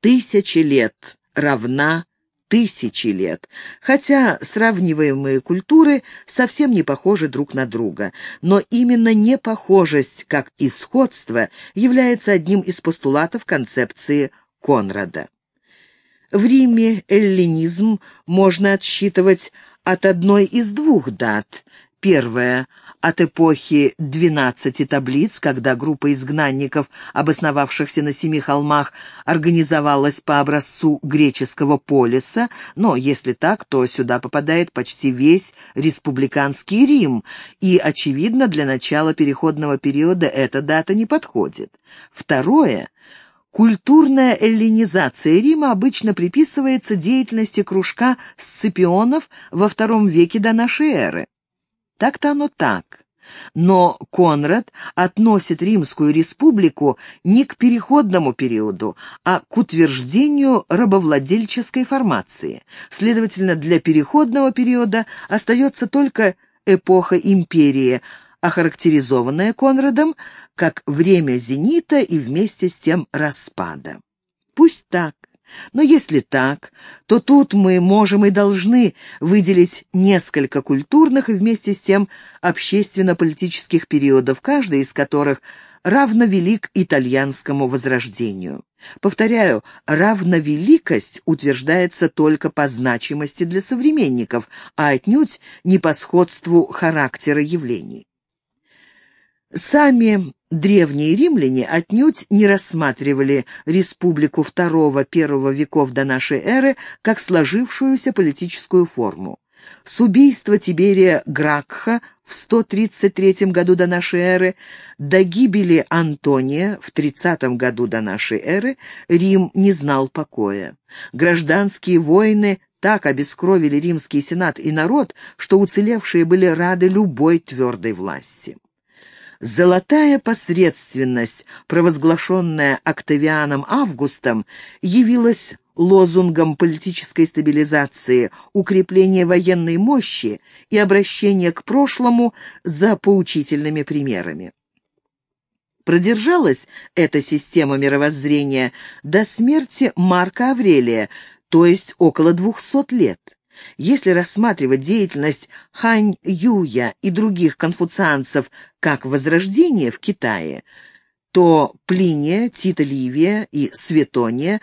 Тысячи лет равна тысячи лет, хотя сравниваемые культуры совсем не похожи друг на друга. Но именно непохожесть, как и сходство, является одним из постулатов концепции Конрада. В Риме эллинизм можно отсчитывать от одной из двух дат. Первая от эпохи двенадцати таблиц, когда группа изгнанников, обосновавшихся на семи холмах, организовалась по образцу греческого полиса, но если так, то сюда попадает почти весь республиканский Рим, и, очевидно, для начала переходного периода эта дата не подходит. Второе — Культурная эллинизация Рима обычно приписывается деятельности кружка сципионов во II веке до нашей эры. Так-то оно так. Но Конрад относит Римскую республику не к переходному периоду, а к утверждению рабовладельческой формации. Следовательно, для переходного периода остается только эпоха империи, охарактеризованная Конрадом как время зенита и вместе с тем распада. Пусть так. Но если так, то тут мы можем и должны выделить несколько культурных и вместе с тем общественно-политических периодов, каждый из которых равновелик итальянскому возрождению. Повторяю, равновеликость утверждается только по значимости для современников, а отнюдь не по сходству характера явлений. Сами древние римляне отнюдь не рассматривали республику II-I веков до нашей эры как сложившуюся политическую форму. С убийства Тиберия Гракха в 133 году до нашей эры до гибели Антония в 30 году до нашей эры Рим не знал покоя. Гражданские войны так обескровили римский сенат и народ, что уцелевшие были рады любой твердой власти. Золотая посредственность, провозглашенная Октавианом Августом, явилась лозунгом политической стабилизации, укрепления военной мощи и обращения к прошлому за поучительными примерами. Продержалась эта система мировоззрения до смерти Марка Аврелия, то есть около двухсот лет. Если рассматривать деятельность Хань Юя и других конфуцианцев как возрождение в Китае, то Плиния, Тита Ливия и Светония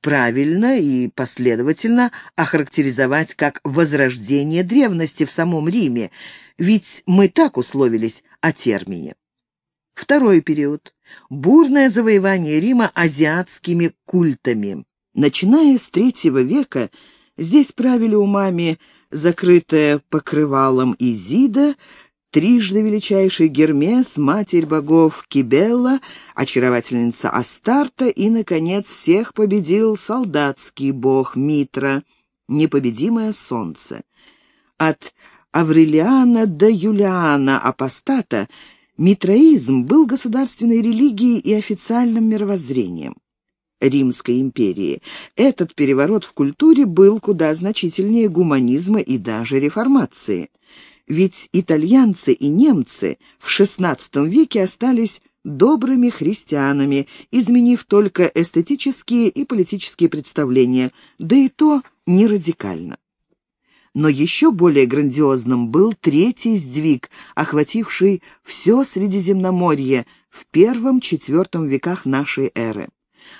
правильно и последовательно охарактеризовать как возрождение древности в самом Риме, ведь мы так условились о термине. Второй период. Бурное завоевание Рима азиатскими культами. Начиная с третьего века Здесь правили умами закрытая покрывалом Изида, трижды величайший Гермес, матерь богов Кибелла, очаровательница Астарта и, наконец, всех победил солдатский бог Митра, непобедимое солнце. От Аврелиана до Юлиана Апостата митроизм был государственной религией и официальным мировоззрением. Римской империи. Этот переворот в культуре был куда значительнее гуманизма и даже реформации. Ведь итальянцы и немцы в XVI веке остались добрыми христианами, изменив только эстетические и политические представления, да и то не радикально. Но еще более грандиозным был третий сдвиг, охвативший все Средиземноморье в первом-четвертом веках нашей эры.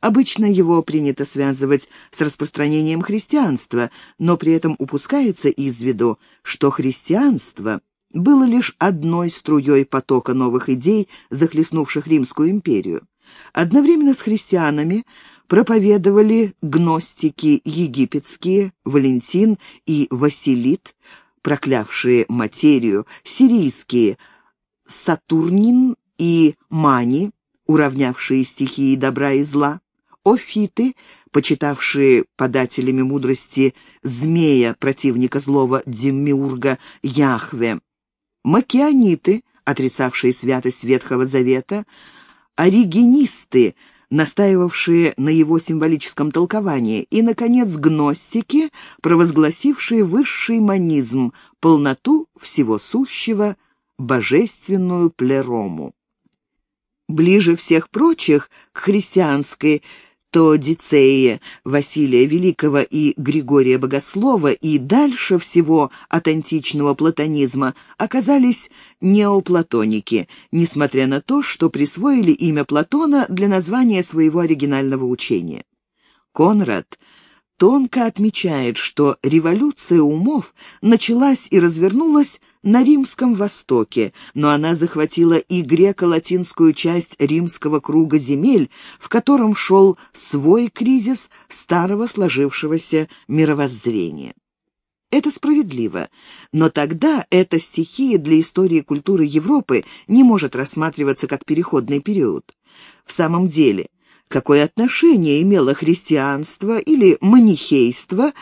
Обычно его принято связывать с распространением христианства, но при этом упускается из виду, что христианство было лишь одной струей потока новых идей, захлестнувших Римскую империю. Одновременно с христианами проповедовали гностики египетские, Валентин и Василит, проклявшие материю, сирийские, Сатурнин и Мани, уравнявшие стихии добра и зла, офиты, почитавшие подателями мудрости змея, противника злого Демиурга Яхве, макианиты, отрицавшие святость Ветхого Завета, оригенисты, настаивавшие на его символическом толковании, и, наконец, гностики, провозгласившие высший манизм, полноту всего сущего, божественную плерому ближе всех прочих к христианской Теодицеи Василия Великого и Григория Богослова и дальше всего от античного платонизма оказались неоплатоники, несмотря на то, что присвоили имя Платона для названия своего оригинального учения. Конрад тонко отмечает, что революция умов началась и развернулась на Римском Востоке, но она захватила и греко-латинскую часть римского круга земель, в котором шел свой кризис старого сложившегося мировоззрения. Это справедливо, но тогда эта стихия для истории культуры Европы не может рассматриваться как переходный период. В самом деле, какое отношение имело христианство или манихейство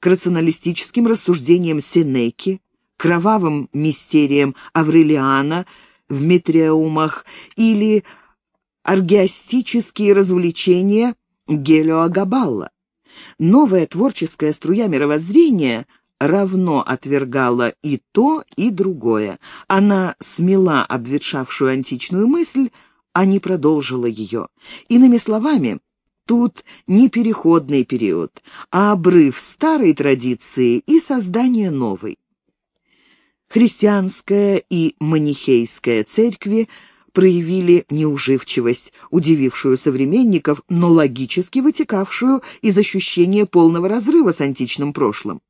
к рационалистическим рассуждениям Сенеки, кровавым мистериям Аврелиана в Метреумах или аргиастические развлечения Гелио Габалла. Новая творческая струя мировоззрения равно отвергала и то, и другое. Она смела обветшавшую античную мысль, а не продолжила ее. Иными словами, тут не переходный период, а обрыв старой традиции и создание новой. Христианская и манихейская церкви проявили неуживчивость, удивившую современников, но логически вытекавшую из ощущения полного разрыва с античным прошлым.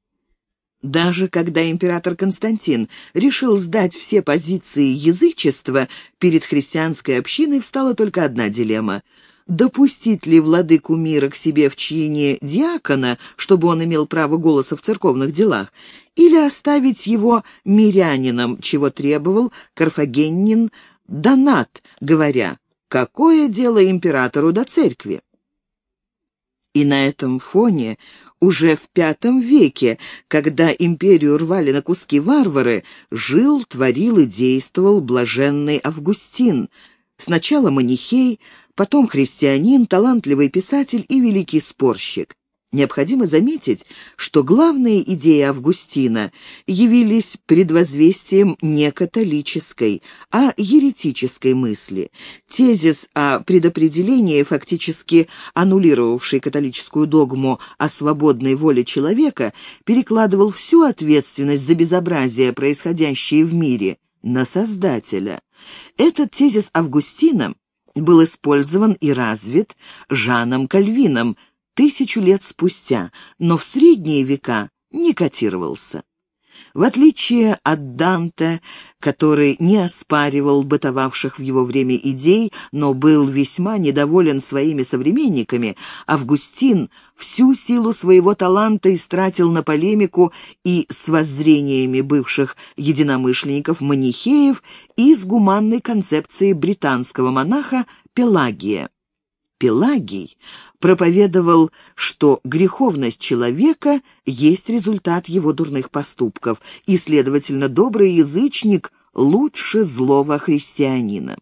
Даже когда император Константин решил сдать все позиции язычества, перед христианской общиной встала только одна дилемма — допустить ли владыку мира к себе в чине диакона, чтобы он имел право голоса в церковных делах, или оставить его мирянином, чего требовал карфагеннин Донат, говоря «Какое дело императору до церкви?» И на этом фоне уже в V веке, когда империю рвали на куски варвары, жил, творил и действовал блаженный Августин, сначала манихей, потом христианин, талантливый писатель и великий спорщик. Необходимо заметить, что главные идеи Августина явились предвозвестием не католической, а еретической мысли. Тезис о предопределении, фактически аннулировавший католическую догму о свободной воле человека, перекладывал всю ответственность за безобразие, происходящее в мире, на Создателя. Этот тезис Августина был использован и развит Жаном Кальвином, тысячу лет спустя, но в средние века не котировался. В отличие от Данте, который не оспаривал бытовавших в его время идей, но был весьма недоволен своими современниками, Августин всю силу своего таланта истратил на полемику и с воззрениями бывших единомышленников-манихеев и с гуманной концепцией британского монаха Пелагия. Пелагий проповедовал, что греховность человека есть результат его дурных поступков, и, следовательно, добрый язычник лучше злого христианина.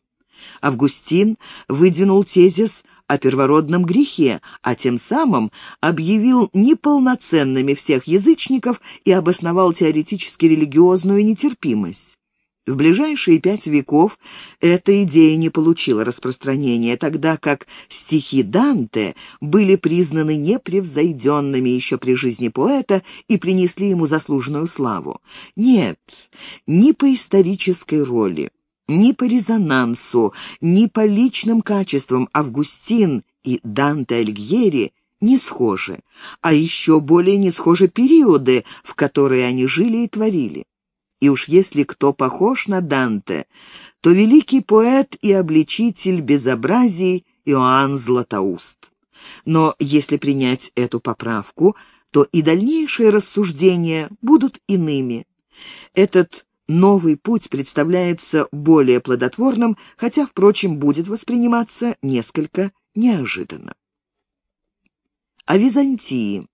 Августин выдвинул тезис о первородном грехе, а тем самым объявил неполноценными всех язычников и обосновал теоретически религиозную нетерпимость. В ближайшие пять веков эта идея не получила распространения, тогда как стихи Данте были признаны непревзойденными еще при жизни поэта и принесли ему заслуженную славу. Нет, ни по исторической роли, ни по резонансу, ни по личным качествам Августин и Данте Альгьери не схожи, а еще более не схожи периоды, в которые они жили и творили. И уж если кто похож на Данте, то великий поэт и обличитель безобразий Иоанн Златоуст. Но если принять эту поправку, то и дальнейшие рассуждения будут иными. Этот новый путь представляется более плодотворным, хотя, впрочем, будет восприниматься несколько неожиданно. О Византии.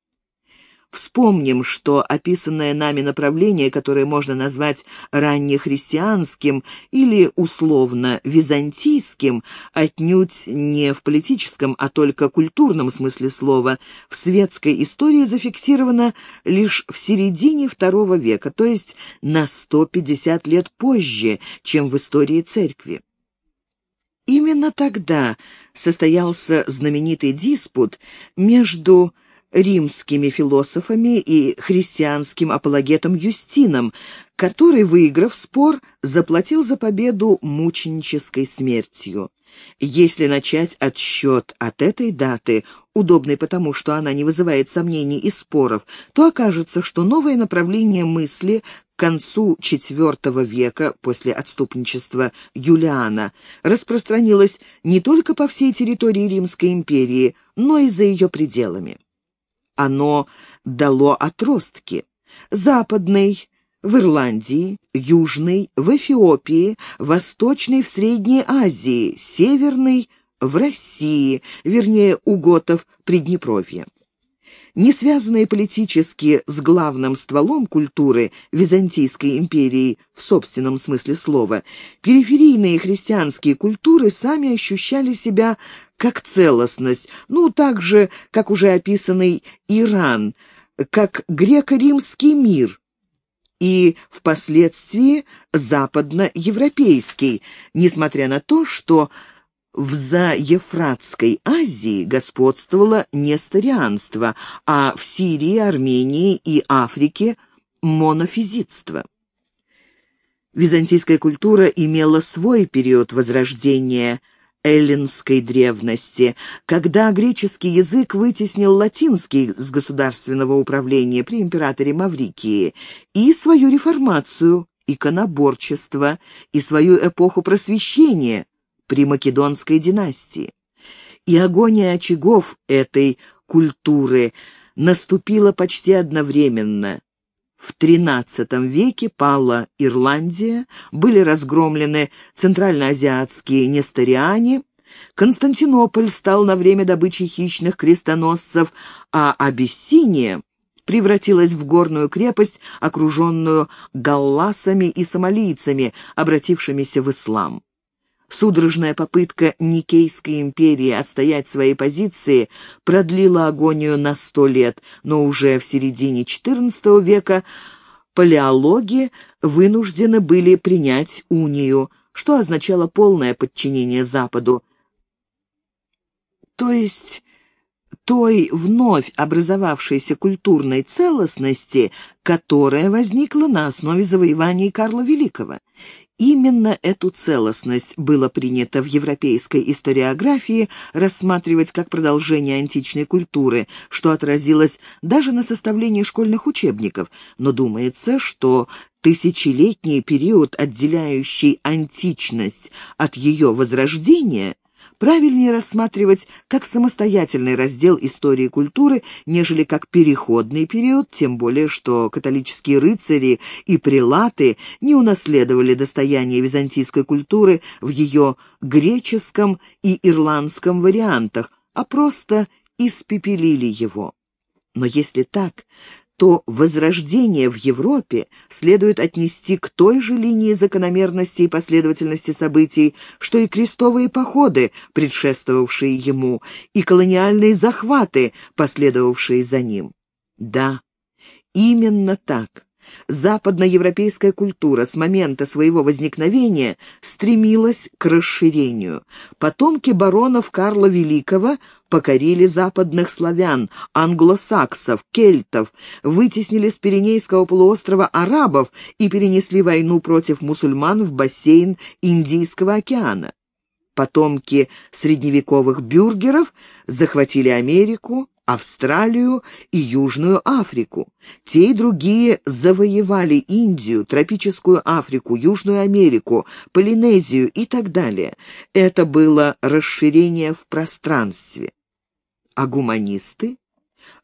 Вспомним, что описанное нами направление, которое можно назвать раннехристианским или условно византийским, отнюдь не в политическом, а только культурном смысле слова, в светской истории зафиксировано лишь в середине II века, то есть на 150 лет позже, чем в истории церкви. Именно тогда состоялся знаменитый диспут между римскими философами и христианским апологетом Юстином, который, выиграв спор, заплатил за победу мученической смертью. Если начать отсчет от этой даты, удобной потому, что она не вызывает сомнений и споров, то окажется, что новое направление мысли к концу IV века после отступничества Юлиана распространилось не только по всей территории Римской империи, но и за ее пределами. Оно дало отростки. Западный в Ирландии, Южный в Эфиопии, Восточный в Средней Азии, Северный в России, вернее, у готов Приднепровья. Не связанные политически с главным стволом культуры Византийской империи в собственном смысле слова, периферийные христианские культуры сами ощущали себя как целостность, ну, так же, как уже описанный Иран, как греко-римский мир, и впоследствии западноевропейский, несмотря на то, что в заефратской Азии господствовало несторианство, а в Сирии, Армении и Африке – монофизитство. Византийская культура имела свой период возрождения – эллинской древности, когда греческий язык вытеснил латинский с государственного управления при императоре Маврикии, и свою реформацию, иконоборчество, и свою эпоху просвещения при Македонской династии. И агония очагов этой культуры наступила почти одновременно. В XIII веке пала Ирландия, были разгромлены центральноазиатские несториане, Константинополь стал на время добычи хищных крестоносцев, а Абиссиния превратилась в горную крепость, окруженную галласами и сомалийцами, обратившимися в ислам. Судорожная попытка Никейской империи отстоять свои позиции продлила агонию на сто лет, но уже в середине XIV века палеологи вынуждены были принять унию, что означало полное подчинение Западу. То есть той вновь образовавшейся культурной целостности, которая возникла на основе завоеваний Карла Великого. Именно эту целостность было принято в европейской историографии рассматривать как продолжение античной культуры, что отразилось даже на составлении школьных учебников, но думается, что тысячелетний период, отделяющий античность от ее возрождения – правильнее рассматривать как самостоятельный раздел истории и культуры, нежели как переходный период, тем более что католические рыцари и прилаты не унаследовали достояние византийской культуры в ее греческом и ирландском вариантах, а просто испепелили его. Но если так, то возрождение в Европе следует отнести к той же линии закономерности и последовательности событий, что и крестовые походы, предшествовавшие ему, и колониальные захваты, последовавшие за ним. Да, именно так. Западноевропейская культура с момента своего возникновения стремилась к расширению. Потомки баронов Карла Великого покорили западных славян, англосаксов, кельтов, вытеснили с Пиренейского полуострова арабов и перенесли войну против мусульман в бассейн Индийского океана. Потомки средневековых бюргеров захватили Америку, Австралию и Южную Африку. Те и другие завоевали Индию, тропическую Африку, Южную Америку, Полинезию и так далее. Это было расширение в пространстве. А гуманисты?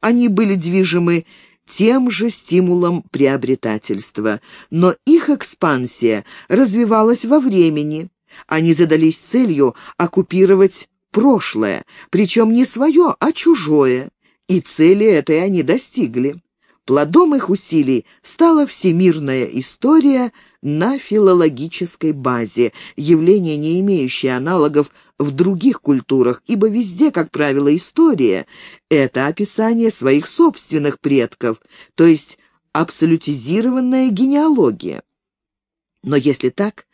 Они были движимы тем же стимулом приобретательства, но их экспансия развивалась во времени. Они задались целью оккупировать прошлое, причем не свое, а чужое и цели этой они достигли. Плодом их усилий стала всемирная история на филологической базе, явление, не имеющее аналогов в других культурах, ибо везде, как правило, история — это описание своих собственных предков, то есть абсолютизированная генеалогия. Но если так,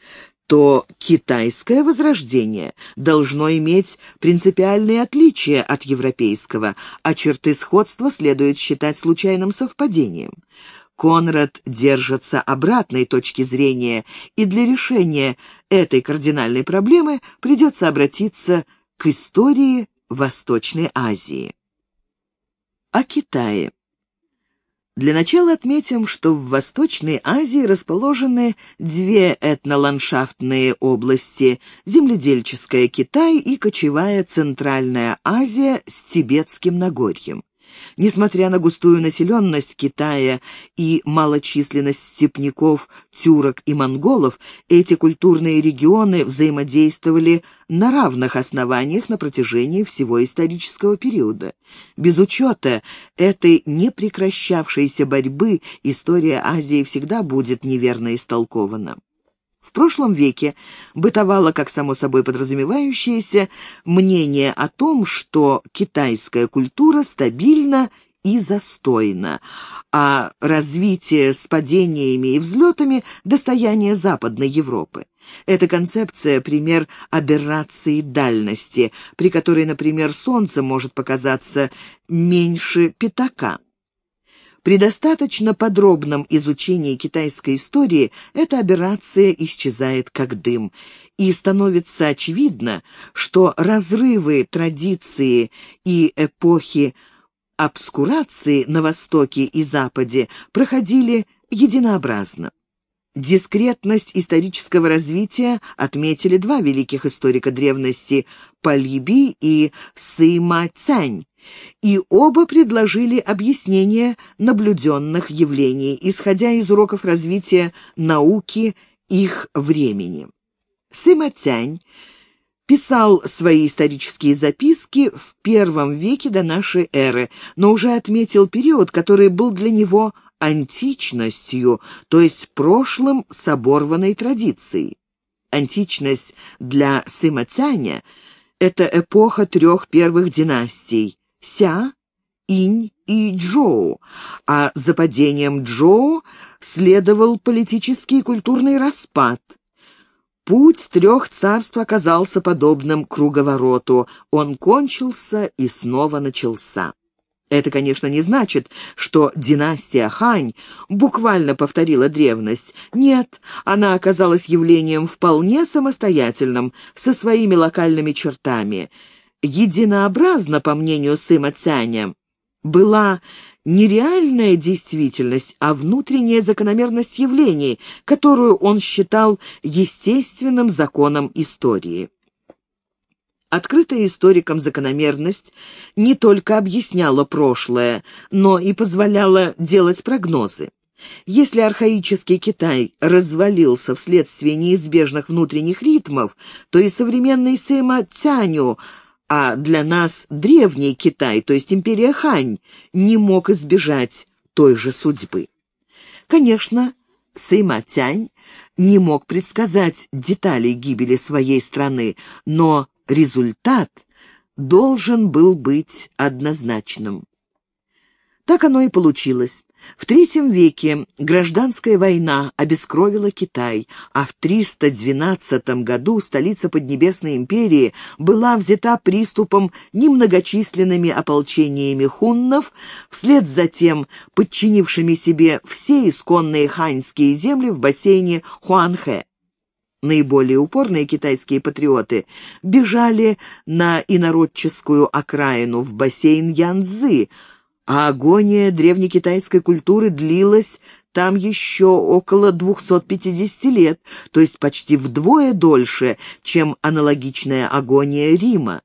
то китайское возрождение должно иметь принципиальные отличия от европейского, а черты сходства следует считать случайным совпадением. Конрад держится обратной точки зрения, и для решения этой кардинальной проблемы придется обратиться к истории Восточной Азии. О Китае. Для начала отметим, что в Восточной Азии расположены две этноландшафтные области – земледельческая Китай и кочевая Центральная Азия с Тибетским Нагорьем. Несмотря на густую населенность Китая и малочисленность степняков, тюрок и монголов, эти культурные регионы взаимодействовали на равных основаниях на протяжении всего исторического периода. Без учета этой непрекращавшейся борьбы история Азии всегда будет неверно истолкована. В прошлом веке бытовало, как само собой подразумевающееся, мнение о том, что китайская культура стабильна и застойна, а развитие с падениями и взлетами – достояние Западной Европы. Эта концепция – пример аберрации дальности, при которой, например, Солнце может показаться меньше пятака. При достаточно подробном изучении китайской истории эта аберрация исчезает как дым, и становится очевидно, что разрывы традиции и эпохи обскурации на Востоке и Западе проходили единообразно. Дискретность исторического развития отметили два великих историка древности – Полиби и Сыма Цянь, и оба предложили объяснение наблюденных явлений, исходя из уроков развития науки их времени. Сыма Цянь писал свои исторические записки в первом веке до нашей эры, но уже отметил период, который был для него античностью, то есть прошлым с оборванной традицией. Античность для Сыма Цяня – это эпоха трех первых династий Ся, Инь и Джоу, а за падением Джоу следовал политический и культурный распад. Путь трех царств оказался подобным круговороту. Он кончился и снова начался. Это, конечно, не значит, что династия Хань буквально повторила древность. Нет, она оказалась явлением вполне самостоятельным, со своими локальными чертами – единообразна, по мнению Сыма Цяня, была не реальная действительность, а внутренняя закономерность явлений, которую он считал естественным законом истории. Открытая историкам закономерность не только объясняла прошлое, но и позволяла делать прогнозы. Если архаический Китай развалился вследствие неизбежных внутренних ритмов, то и современный Сыма Цяню – а для нас древний Китай, то есть империя Хань, не мог избежать той же судьбы. Конечно, Сыма Тянь не мог предсказать деталей гибели своей страны, но результат должен был быть однозначным. Так оно и получилось. В III веке гражданская война обескровила Китай, а в 312 году столица Поднебесной империи была взята приступом немногочисленными ополчениями хуннов, вслед за тем подчинившими себе все исконные ханьские земли в бассейне Хуанхэ. Наиболее упорные китайские патриоты бежали на инородческую окраину в бассейн Янцзы, а агония древнекитайской культуры длилась там еще около 250 лет, то есть почти вдвое дольше, чем аналогичная агония Рима.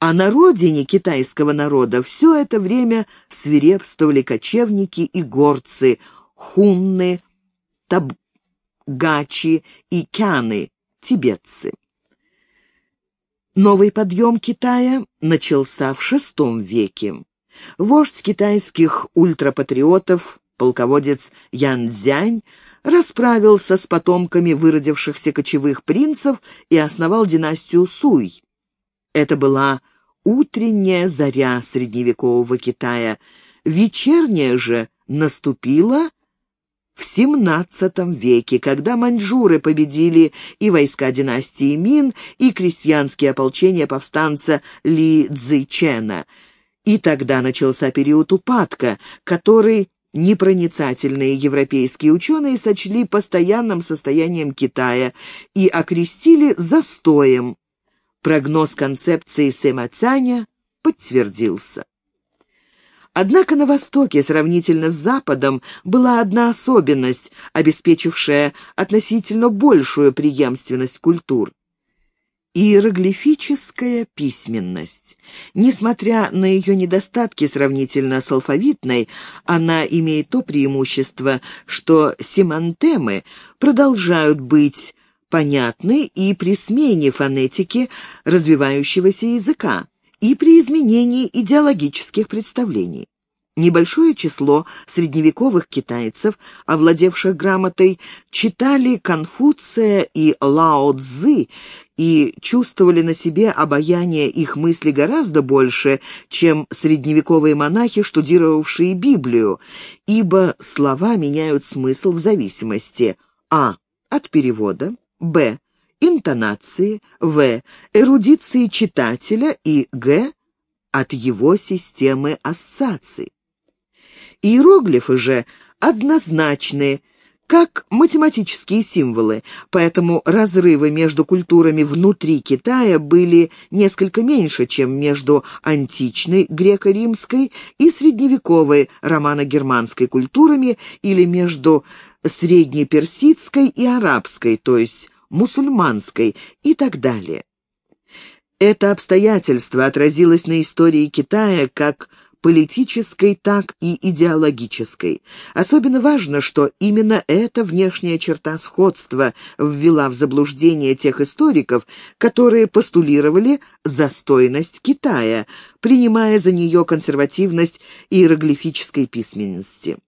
А на родине китайского народа все это время свирепствовали кочевники и горцы, хунны, табгачи и кяны, тибетцы. Новый подъем Китая начался в VI веке. Вождь китайских ультрапатриотов, полководец Ян Цзянь, расправился с потомками выродившихся кочевых принцев и основал династию Суй. Это была утренняя заря средневекового Китая. Вечерняя же наступила в XVII веке, когда маньчжуры победили и войска династии Мин, и крестьянские ополчения повстанца Ли Цзэйчена. И тогда начался период упадка, который непроницательные европейские ученые сочли постоянным состоянием Китая и окрестили застоем. Прогноз концепции Сэма Цаня подтвердился. Однако на Востоке, сравнительно с Западом, была одна особенность, обеспечившая относительно большую преемственность культур. Иероглифическая письменность. Несмотря на ее недостатки сравнительно с алфавитной, она имеет то преимущество, что семантемы продолжают быть понятны и при смене фонетики развивающегося языка и при изменении идеологических представлений. Небольшое число средневековых китайцев, овладевших грамотой, читали Конфуция и Лао Цзы и чувствовали на себе обаяние их мысли гораздо больше, чем средневековые монахи, штудировавшие Библию, ибо слова меняют смысл в зависимости а. от перевода, б интонации, в. эрудиции читателя и г. от его системы ассоциаций. Иероглифы же однозначны, как математические символы, поэтому разрывы между культурами внутри Китая были несколько меньше, чем между античной греко-римской и средневековой романо-германской культурами или между среднеперсидской и арабской, то есть мусульманской и так далее. Это обстоятельство отразилось на истории Китая как политической, так и идеологической. Особенно важно, что именно эта внешняя черта сходства ввела в заблуждение тех историков, которые постулировали застойность Китая, принимая за нее консервативность иероглифической письменности.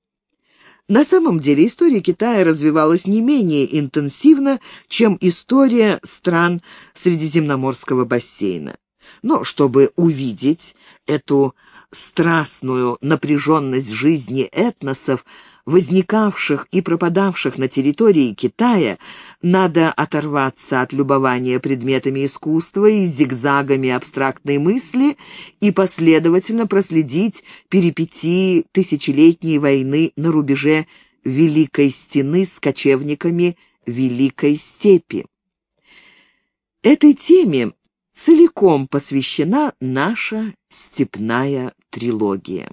На самом деле история Китая развивалась не менее интенсивно, чем история стран Средиземноморского бассейна. Но чтобы увидеть эту страстную напряженность жизни этносов, возникавших и пропадавших на территории Китая, надо оторваться от любования предметами искусства и зигзагами абстрактной мысли и последовательно проследить перипетии тысячелетней войны на рубеже Великой Стены с кочевниками Великой Степи. Этой теме целиком посвящена наша степная трилогия.